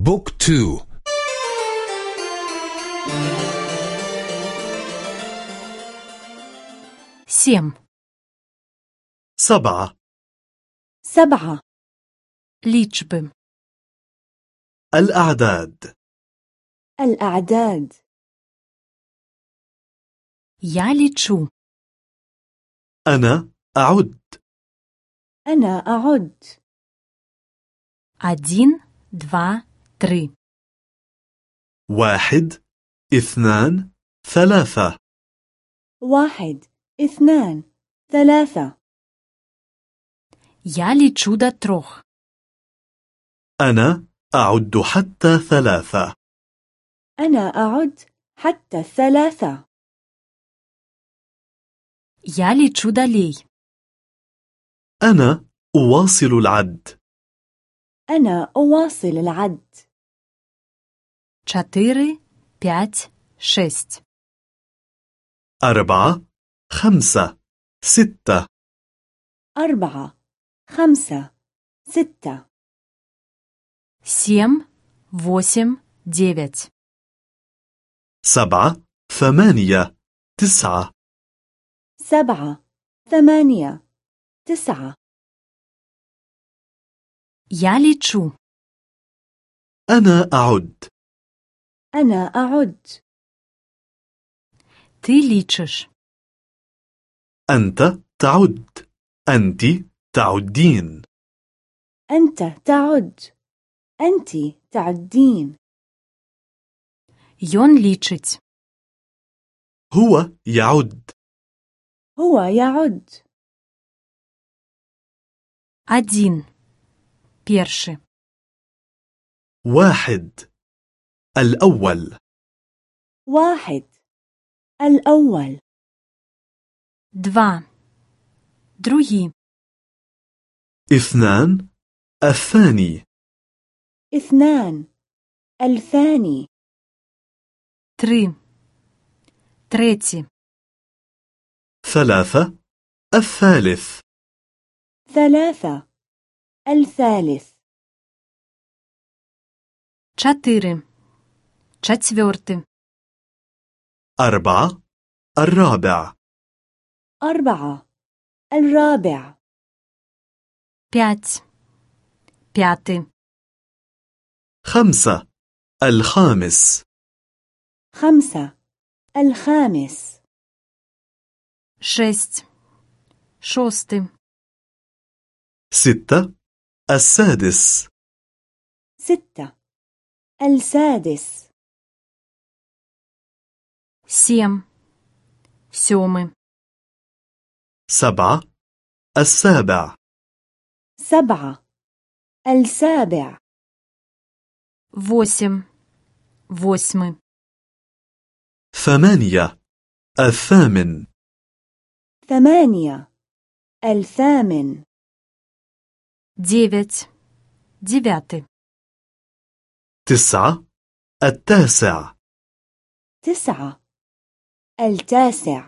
بوك تو семь, سبعة سبعة liczby, الأعداد الأعداد я лічу, أنا أعد أنا أعد один, два, три, واحد اثنان ثلاثة واحد اثنان ثلاثة я лічу до трьох, أنا أعد حتى ثلاثة أنا أعد حتى الثلاثة я лічу далей, أنا أواصل العد أنا أواصل العد чотири, п'ять, шесть, أربعة خمسة ستة أربعة خمسة ستة семь, восемь, девять, سبعة ثمانية تسعة سبعة ثمانية تسعة я лічу, أنا أعد أنا أعد ти лічиш, أنت تعد أنت تعدين أنت تعد أنت تعدين ён лічить, هو يعد هو يعد один, перший, واحد الأول. واحد. الأول. دفع دروهي. اثنان. الثاني. اثنان. الثاني. تري. تريتي. ثلاثة. الثالث. ثلاثة. الثالث. تشاتيري четвертий, أربعة الرابع أربعة الرابع п'ять, п'ятий, خمسة الخامس خمسة الخامس шесть, шостий, ستة السادس ستة السادس сім, сьомий, سبعة السابع سبعة السابع восемь, восьмий, ثمانية الثامن ثمانية الثامن дев'ять, дев'ятий, تسعة التاسع تسعة التاسع.